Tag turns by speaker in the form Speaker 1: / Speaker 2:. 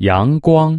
Speaker 1: 阳光。